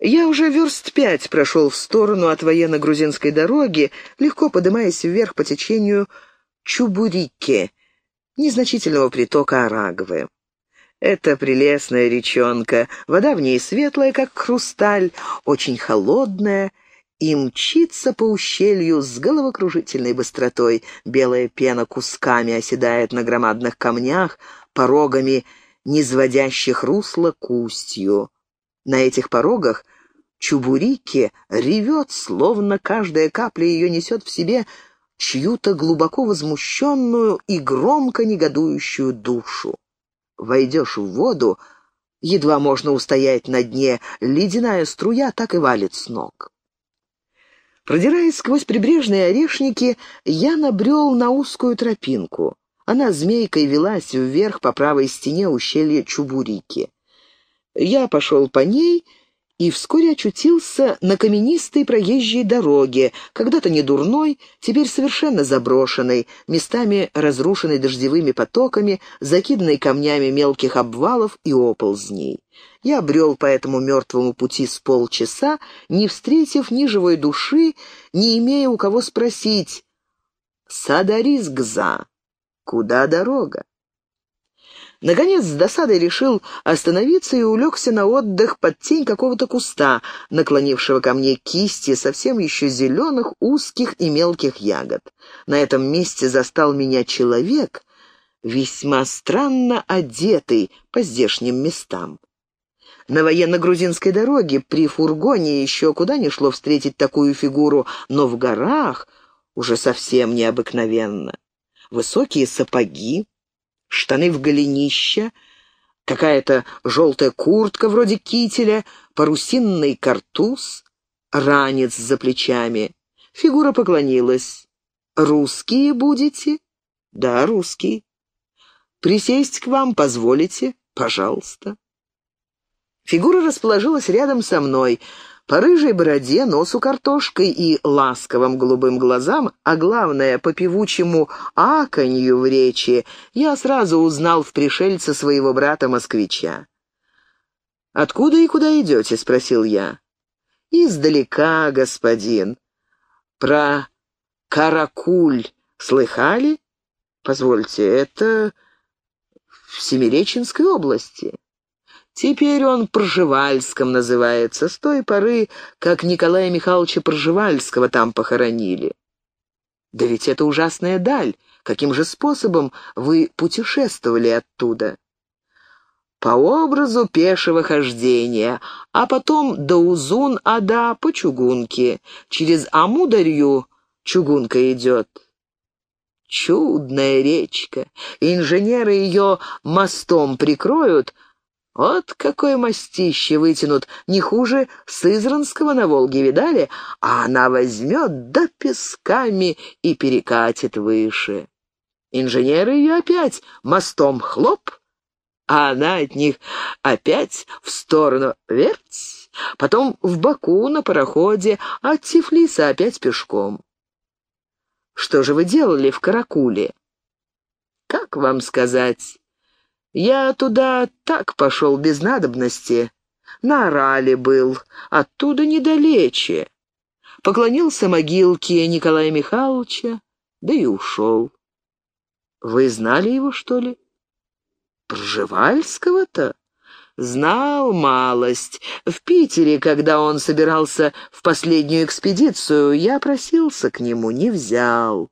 Я уже верст пять прошел в сторону от военно-грузинской дороги, легко поднимаясь вверх по течению Чубурики, незначительного притока Араговы. Это прелестная речонка, вода в ней светлая, как хрусталь, очень холодная и мчится по ущелью с головокружительной быстротой. Белая пена кусками оседает на громадных камнях, порогами, низводящих русло кустью. На этих порогах Чубурики ревет, словно каждая капля ее несет в себе чью-то глубоко возмущенную и громко негодующую душу. Войдешь в воду, едва можно устоять на дне, ледяная струя так и валит с ног. Продираясь сквозь прибрежные орешники, я набрел на узкую тропинку. Она змейкой велась вверх по правой стене ущелья Чубурики. Я пошел по ней и вскоре очутился на каменистой проезжей дороге, когда-то не дурной, теперь совершенно заброшенной, местами разрушенной дождевыми потоками, закиданной камнями мелких обвалов и оползней. Я брел по этому мертвому пути с полчаса, не встретив ни живой души, не имея у кого спросить «Садаризгза, куда дорога?» Наконец, с досадой решил остановиться и улегся на отдых под тень какого-то куста, наклонившего ко мне кисти совсем еще зеленых, узких и мелких ягод. На этом месте застал меня человек, весьма странно одетый по здешним местам. На военно-грузинской дороге при фургоне еще куда ни шло встретить такую фигуру, но в горах уже совсем необыкновенно. Высокие сапоги, штаны в голенища, какая-то желтая куртка вроде кителя, парусинный картуз, ранец за плечами. Фигура поклонилась. «Русские будете?» «Да, русские». «Присесть к вам позволите?» «Пожалуйста». Фигура расположилась рядом со мной — по рыжей бороде, носу картошкой и ласковым голубым глазам, а главное, по певучему аканью в речи, я сразу узнал в пришельце своего брата-москвича. «Откуда и куда идете?» — спросил я. «Издалека, господин. Про Каракуль слыхали? Позвольте, это в Семиреченской области». Теперь он Пржевальском называется, с той поры, как Николая Михайловича Пржевальского там похоронили. Да ведь это ужасная даль. Каким же способом вы путешествовали оттуда? По образу пешего хождения, а потом до Узун-Ада по чугунке. Через Амударью чугунка идет. Чудная речка. Инженеры ее мостом прикроют, вот какое мастище вытянут, не хуже Сызранского на Волге, видали? А она возьмет да песками и перекатит выше. Инженеры ее опять мостом хлоп, а она от них опять в сторону верть, потом в Баку на пароходе, а от Тифлиса опять пешком. Что же вы делали в Каракуле? Как вам сказать? Я туда так пошел без надобности. На Орале был, оттуда недалече. Поклонился могилке Николая Михайловича, да и ушел. Вы знали его, что ли? Пржевальского-то? Знал малость. В Питере, когда он собирался в последнюю экспедицию, я просился к нему, не взял.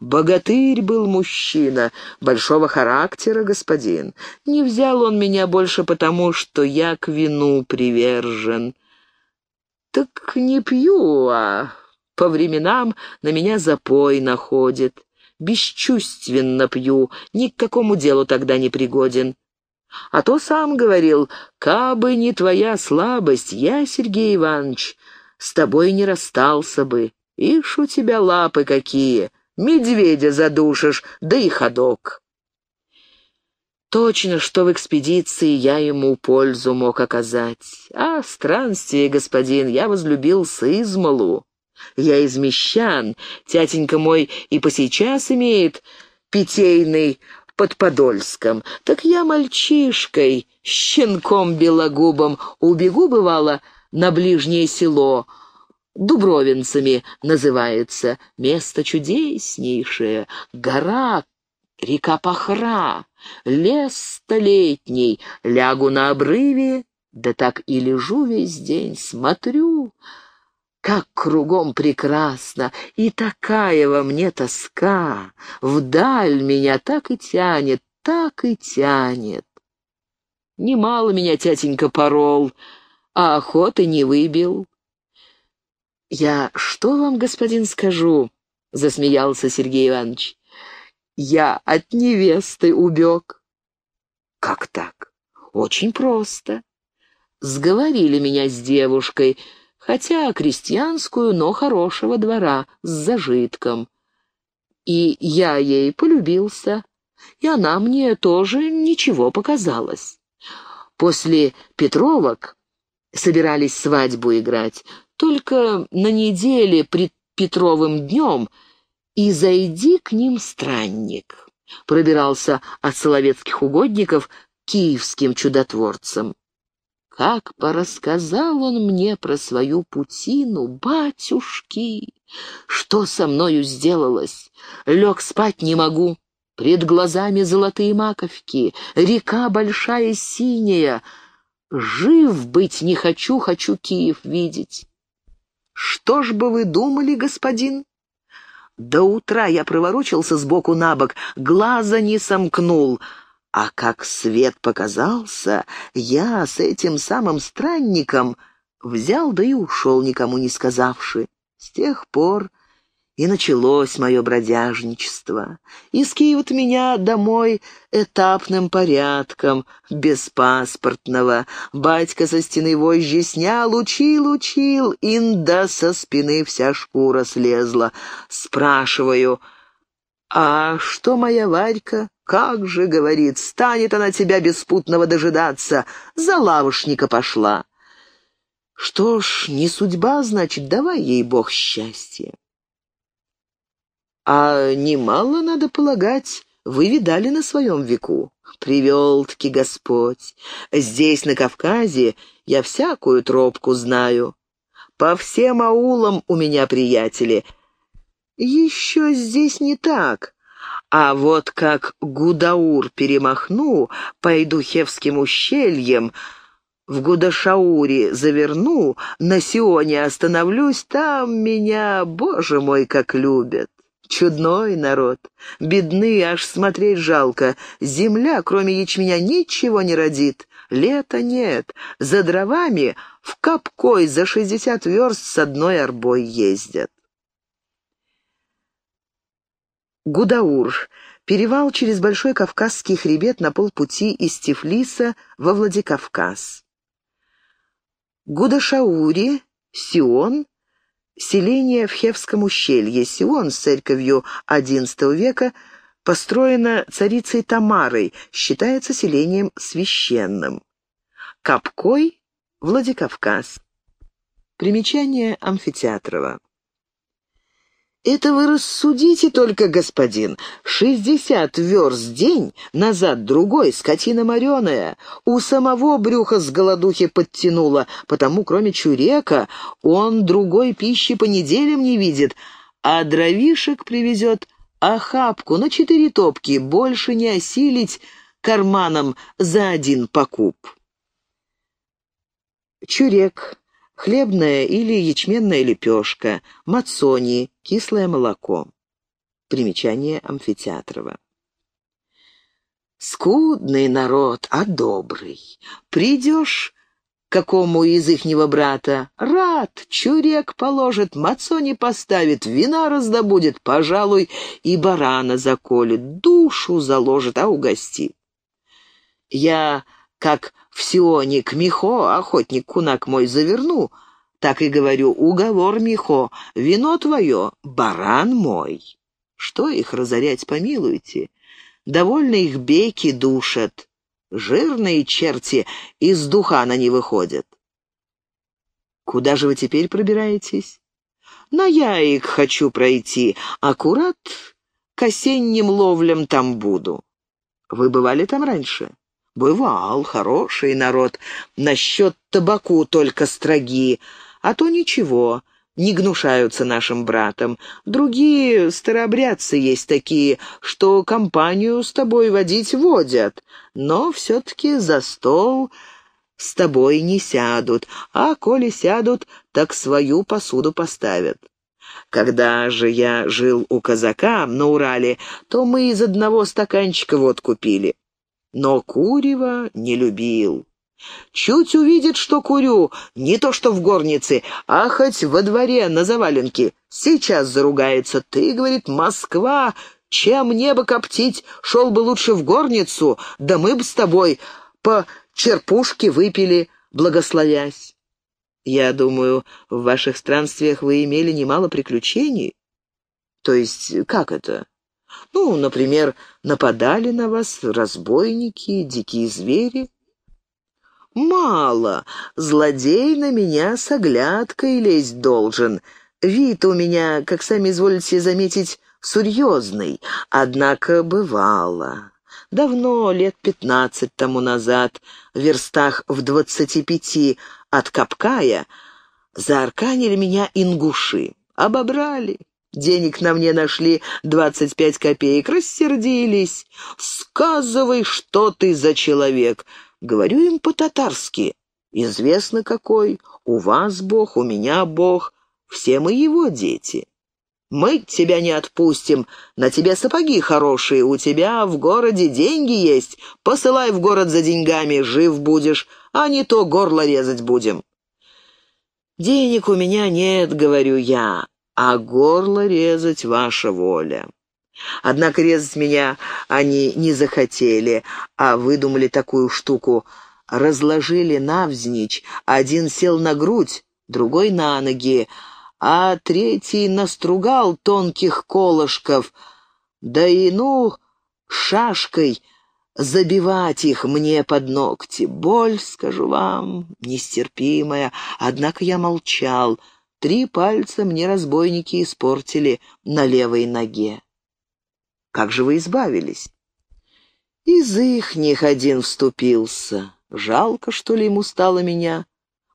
Богатырь был мужчина, большого характера господин. Не взял он меня больше потому, что я к вину привержен. Так не пью, а по временам на меня запой находит. Бесчувственно пью, ни к какому делу тогда не пригоден. А то сам говорил, кабы не твоя слабость, я, Сергей Иванович, с тобой не расстался бы. Ишь у тебя лапы какие!» Медведя задушишь, да и ходок. Точно, что в экспедиции я ему пользу мог оказать. А странствие, господин, я возлюбил с измалу. Я из мещан, тятенька мой и по сейчас имеет питейный под Подольском. Так я мальчишкой, щенком белогубом, убегу, бывало, на ближнее село, Дубровинцами называется. Место чудеснейшее, гора, река Пахра, лес столетний, лягу на обрыве, да так и лежу весь день, смотрю, как кругом прекрасно, и такая во мне тоска, вдаль меня так и тянет, так и тянет. Немало меня тятенька порол, а охоты не выбил. «Я что вам, господин, скажу?» — засмеялся Сергей Иванович. «Я от невесты убег». «Как так?» «Очень просто. Сговорили меня с девушкой, хотя крестьянскую, но хорошего двора, с зажитком. И я ей полюбился, и она мне тоже ничего показалась. После Петровок собирались свадьбу играть, только на неделе пред Петровым днем и зайди к ним странник. Пробирался от соловецких угодников киевским чудотворцам. Как порассказал он мне про свою путину, батюшки! Что со мною сделалось? Лег спать не могу. Пред глазами золотые маковки, река большая синяя. Жив быть не хочу, хочу Киев видеть. Что ж бы вы думали, господин? До утра я проворочился сбоку на бок, глаза не сомкнул. А как свет показался, я с этим самым странником взял да и ушел, никому не сказавши. С тех пор и началось мое бродяжничество. Из Киева меня домой этапным порядком, без паспортного. Батька со стены вожжи снял, учил, учил, инда со спины вся шкура слезла. Спрашиваю, «А что моя Варька? Как же, — говорит, — станет она тебя беспутного дожидаться? За лавушника пошла». Что ж, не судьба, значит, давай ей Бог счастья. А немало, надо полагать, вы видали на своем веку. Привел-таки Господь. Здесь, на Кавказе, я всякую тропку знаю. По всем аулам у меня приятели. Еще здесь не так. А вот как Гудаур перемахну, пойду Хевским ущельем, в Гудашауре заверну, на Сионе остановлюсь, там меня, боже мой, как любят. Чудной народ. Бедны, аж смотреть жалко. Земля, кроме ячменя, ничего не родит. Лета нет. За дровами в Капкой за шестьдесят верст с одной арбой ездят. Гудаур. Перевал через Большой Кавказский хребет на полпути из Тифлиса во Владикавказ. Гудашаури, Сион, Селение в Хевском ущелье, Сион с церковью XI века, построено царицей Тамарой, считается селением священным. Капкой, Владикавказ. Примечание Амфитеатрова. Это вы рассудите только, господин. Шестьдесят верст день, назад другой, скотина мореная. У самого брюха с голодухи подтянуло, потому, кроме чурека, он другой пищи по неделям не видит, а дровишек привезет охапку на четыре топки, больше не осилить карманом за один покуп. Чурек хлебная или ячменная лепешка, мацони, кислое молоко. Примечание Амфитеатрова. Скудный народ, а добрый. Придешь какому из ихнего брата, рад, чурек положит, мацони поставит, вина раздобудет, пожалуй, и барана заколет, душу заложит, а угостит. Я как в Сионе к Михо, охотник кунак мой, заверну, так и говорю, уговор, Михо, вино твое, баран мой. Что их разорять, помилуйте? Довольно их беки душат. Жирные черти из духа на не выходят. Куда же вы теперь пробираетесь? На яик хочу пройти, аккурат к осенним ловлям там буду. Вы бывали там раньше? Бывал, хороший народ, насчет табаку только строги, а то ничего, не гнушаются нашим братом. Другие старообрядцы есть такие, что компанию с тобой водить водят, но все-таки за стол с тобой не сядут, а коли сядут, так свою посуду поставят. Когда же я жил у казака на Урале, то мы из одного стаканчика водку пили. Но курева не любил. Чуть увидит, что курю, не то что в горнице, а хоть во дворе на заваленке. Сейчас заругается. Ты, говорит, Москва, чем небо коптить, шел бы лучше в горницу, да мы бы с тобой по черпушке выпили, благословясь. Я думаю, в ваших странствиях вы имели немало приключений. То есть, как это? Ну, например, нападали на вас разбойники, дикие звери. «Мало. Злодей на меня с оглядкой лезть должен. Вид у меня, как сами изволите заметить, серьезный, однако бывало. Давно, лет пятнадцать тому назад, в верстах в двадцати пяти от Капкая, заарканили меня ингуши, обобрали». Денег на мне нашли двадцать пять копеек, рассердились. «Сказывай, что ты за человек!» Говорю им по-татарски. Известно какой. У вас Бог, у меня Бог. Все мы его дети. Мы тебя не отпустим. На тебе сапоги хорошие, у тебя в городе деньги есть. Посылай в город за деньгами, жив будешь, а не то горло резать будем. Денег у меня нет, говорю я, а горло резать ваша воля. Однако резать меня они не захотели, а выдумали такую штуку. Разложили навзничь, один сел на грудь, другой на ноги, а третий настругал тонких колышков, да и, ну, шашкой забивать их мне под ногти. Боль, скажу вам, нестерпимая, однако я молчал. Три пальца мне разбойники испортили на левой ноге. Как же вы избавились?» «Из ихних один вступился. Жалко, что ли, ему стало меня.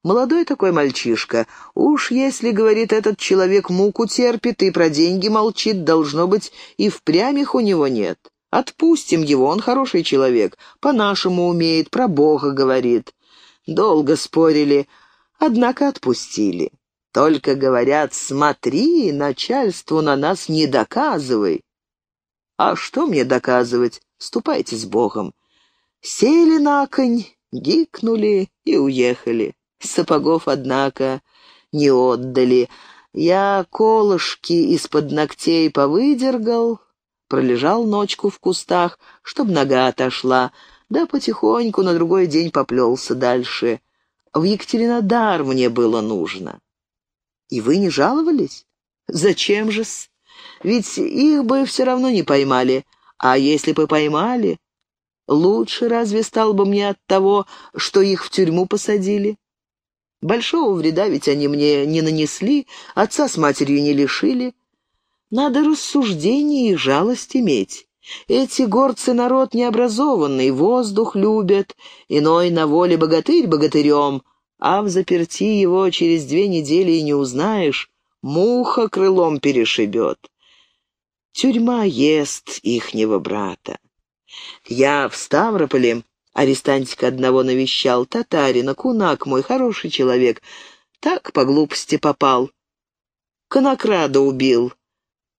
Молодой такой мальчишка. Уж если, говорит, этот человек муку терпит и про деньги молчит, должно быть, и впрямь их у него нет. Отпустим его, он хороший человек, по-нашему умеет, про Бога говорит. Долго спорили, однако отпустили. Только говорят, смотри, начальству на нас не доказывай. А что мне доказывать? Ступайте с Богом. Сели на конь, гикнули и уехали. Сапогов, однако, не отдали. Я колышки из-под ногтей повыдергал, пролежал ночку в кустах, чтоб нога отошла, да потихоньку на другой день поплелся дальше. В Екатеринодар мне было нужно. И вы не жаловались? Зачем же-с? Ведь их бы все равно не поймали. А если бы поймали, лучше разве стал бы мне от того, что их в тюрьму посадили? Большого вреда ведь они мне не нанесли, отца с матерью не лишили. Надо рассуждение и жалость иметь. Эти горцы народ необразованный, воздух любят, иной на воле богатырь богатырем, а в заперти его через две недели и не узнаешь, муха крылом перешибет. Тюрьма ест ихнего брата. Я в Ставрополе арестантика одного навещал, татарина, кунак мой, хороший человек. Так по глупости попал. Конокрада убил.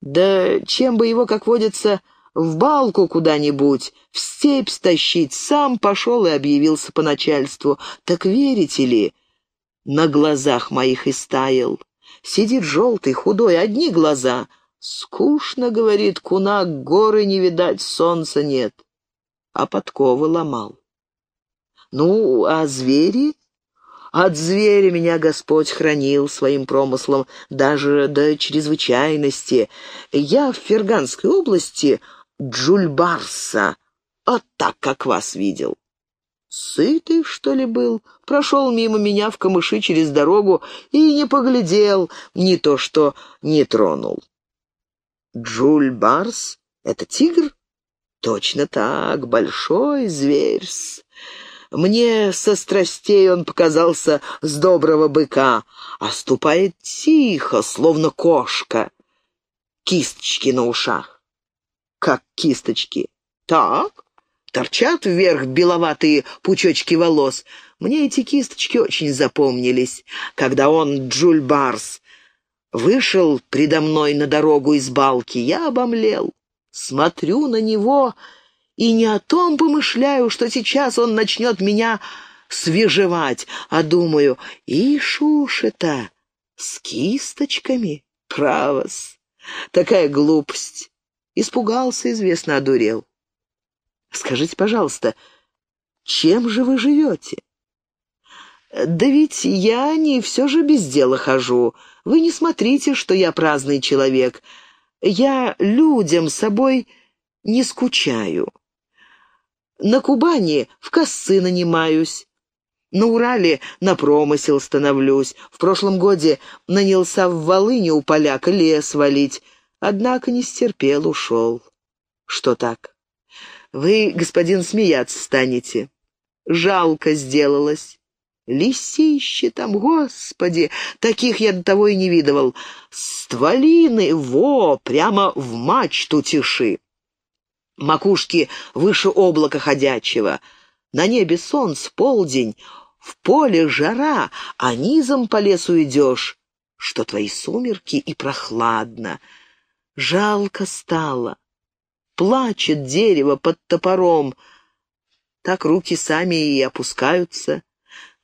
Да чем бы его, как водится, в балку куда-нибудь, в степь стащить, сам пошел и объявился по начальству. Так верите ли, на глазах моих истаял. Сидит желтый, худой, одни глаза — «Скучно, — говорит кунак, — горы не видать, солнца нет». А подковы ломал. «Ну, а звери?» От зверя меня Господь хранил своим промыслом даже до чрезвычайности. Я в Ферганской области Джульбарса, а так, как вас видел. Сытый, что ли, был? Прошел мимо меня в камыши через дорогу и не поглядел, не то что не тронул. Джуль Барс — это тигр? Точно так, большой зверь -с. Мне со страстей он показался с доброго быка, а ступает тихо, словно кошка. Кисточки на ушах. Как кисточки? Так, торчат вверх беловатые пучочки волос. Мне эти кисточки очень запомнились, когда он, Джуль Барс, вышел предо мной на дорогу из балки. Я обомлел. Смотрю на него и не о том помышляю, что сейчас он начнет меня свежевать, а думаю, и шуша-то с кисточками, правос, такая глупость. Испугался, известно, одурел. Скажите, пожалуйста, чем же вы живете? Да ведь я не все же без дела хожу. Вы не смотрите, что я праздный человек. Я людям собой не скучаю. На Кубани в косцы нанимаюсь. На Урале на промысел становлюсь. В прошлом годе нанялся в Волыне у поляка лес валить. Однако не стерпел, ушел. Что так? Вы, господин, смеяться станете. Жалко сделалось. Лисище там, господи, таких я до того и не видывал. Стволины, во, прямо в мачту тиши макушки выше облака ходячего. На небе солнце, полдень, в поле жара, а низом по лесу идешь, что твои сумерки и прохладно. Жалко стало. Плачет дерево под топором. Так руки сами и опускаются.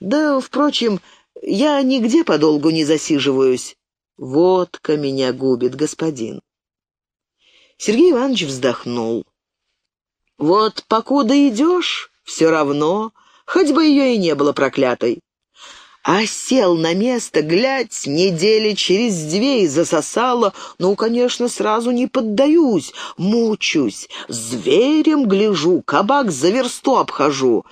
Да, впрочем, я нигде подолгу не засиживаюсь. Водка меня губит, господин. Сергей Иванович вздохнул. Вот покуда идешь, все равно, хоть бы ее и не было проклятой. А сел на место, глядь, недели через две и засосало. Ну, конечно, сразу не поддаюсь, мучусь, зверем гляжу, кабак за версту обхожу.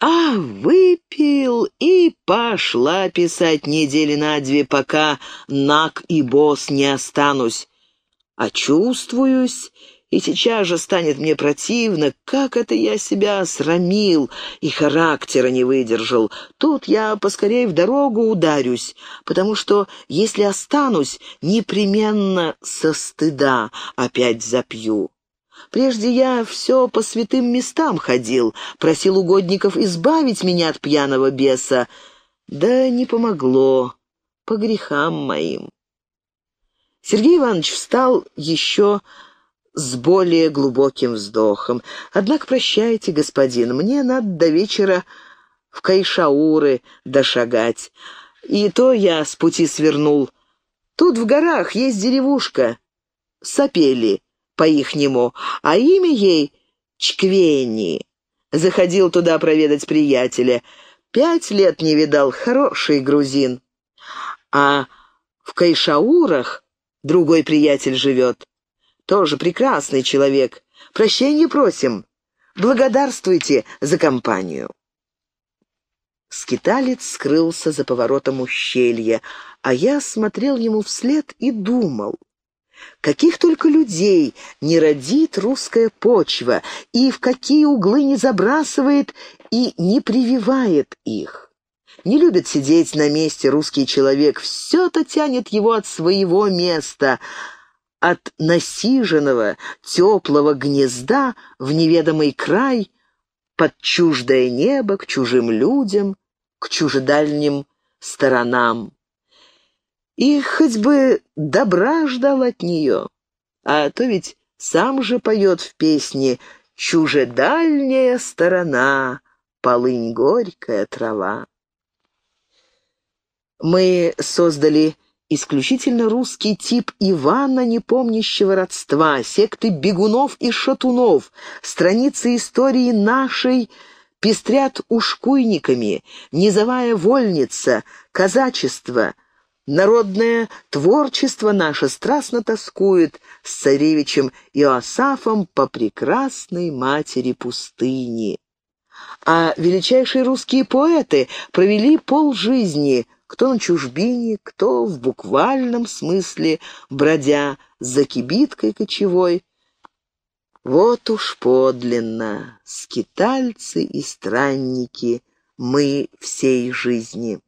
А выпил и пошла писать недели на две, пока наг и босс не останусь. А чувствуюсь и сейчас же станет мне противно, как это я себя срамил и характера не выдержал. Тут я поскорее в дорогу ударюсь, потому что, если останусь, непременно со стыда опять запью. Прежде я все по святым местам ходил, просил угодников избавить меня от пьяного беса. Да не помогло, по грехам моим. Сергей Иванович встал еще с более глубоким вздохом. «Однако прощайте, господин, мне надо до вечера в Кайшауры дошагать. И то я с пути свернул. Тут в горах есть деревушка, Сапели по-ихнему, а имя ей Чквени. Заходил туда проведать приятеля. Пять лет не видал, хороший грузин. А в Кайшаурах другой приятель живет. Тоже прекрасный человек. Прощения просим. Благодарствуйте за компанию». Скиталец скрылся за поворотом ущелья, а я смотрел ему вслед и думал. Каких только людей не родит русская почва, и в какие углы не забрасывает и не прививает их. Не любит сидеть на месте русский человек, все-то тянет его от своего места — от насиженного, теплого гнезда в неведомый край, под чуждое небо, к чужим людям, к чужедальним сторонам. И хоть бы добра ждал от нее, а то ведь сам же поет в песне «Чужедальняя сторона, полынь горькая трава». Мы создали исключительно русский тип Ивана, не помнящего родства, секты бегунов и шатунов, страницы истории нашей пестрят ушкуйниками, низовая вольница, казачество, народное творчество наше страстно тоскует с царевичем Иосафом по прекрасной матери пустыни. А величайшие русские поэты провели полжизни – кто на чужбине, кто в буквальном смысле, бродя за кибиткой кочевой. Вот уж подлинно, скитальцы и странники мы всей жизни.